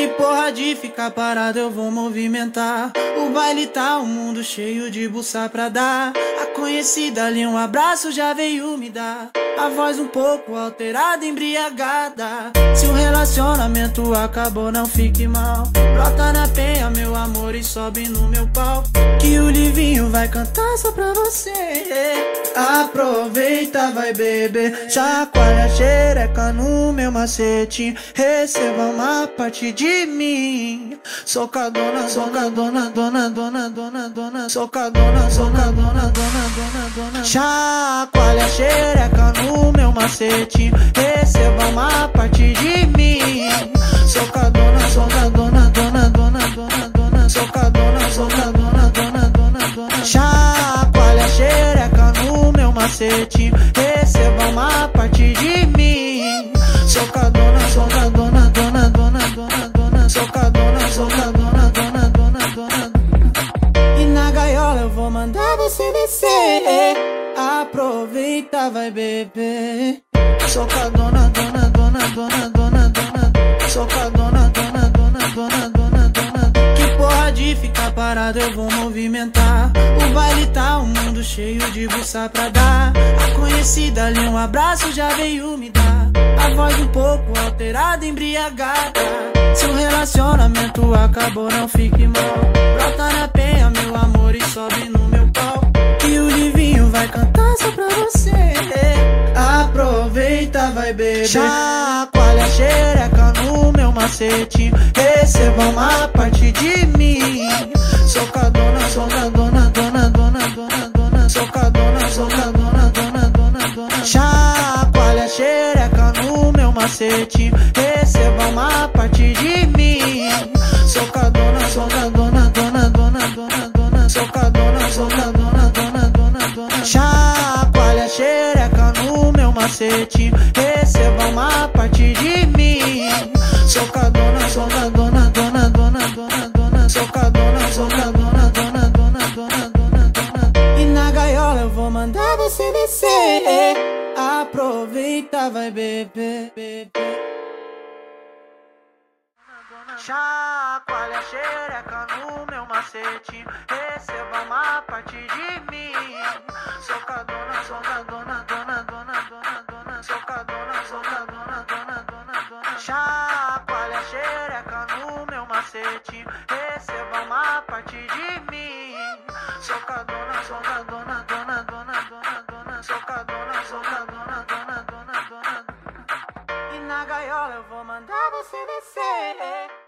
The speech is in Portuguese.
Que porra de ficar parado, eu vou movimentar. O baile tá um mundo cheio de buçar pra dar. A conhecida ali, um abraço já veio me dar. A voz um pouco alterada, embriagada. Se o relacionamento acabou, não fique mal. Brota na penha, meu amor, e sobe no meu pau. Que o livinho vai cantar só pra você. Aproveita, vai beber. Chacoalha xereca no meu macete. Receba uma parte de mim. Socadona, socadona, dona, dona, dona, dona. Socadona, socadona, dona, dona, dona. Chacoalha a xereca no o meu macete. Receba uma parte de mim. Socadona, socadona, dona, dona, dona, dona. Socadona, socadona, dona, dona, dona. Chacoalha xereca no meu macete. Receba uma parte de mim. Socadona, socadona, dona, dona, dona, dona. Socadona, socadona, dona, dona, dona. E na gaiola eu vou mandar você descer. Aproveita, vai beber. Socadona, dona, dona, dona, dona, dona. Socadona, dona, dona, dona, dona, dona. Que porra de ficar parado, eu vou movimentar. O baile tá um mundo cheio de buçar pra dar. A conhecida ali, um abraço já veio me dar. A voz um pouco alterada, embriagada. Se o relacionamento acabou, não fique mal. Brota vai cantar só pra você. Aproveita, vai beber. Chacoalha a xereca no meu macete. Receba uma parte de mim. Socadona, socadona, dona, dona, dona, dona. Socadona, socadona, dona, dona, dona. Chacoalha a xereca no meu macete. Receba uma parte de mim. Socadona, socadona, dona, dona, dona, dona. Socadona, socadona, macete. Receba uma parte de mim. Socadona, socadona, dona, dona, dona, dona. Socadona, socadona, dona, dona, dona, dona, dona. E na gaiola eu vou mandar você descer. Aproveita, vai beber, beber. Chacoalha a xereca no meu macete. Receba uma parte de mim. Socadona, socadona, dona, dona, dona, dona. Socadona, socadona, dona, dona, dona. E na gaiola eu vou mandar você descer.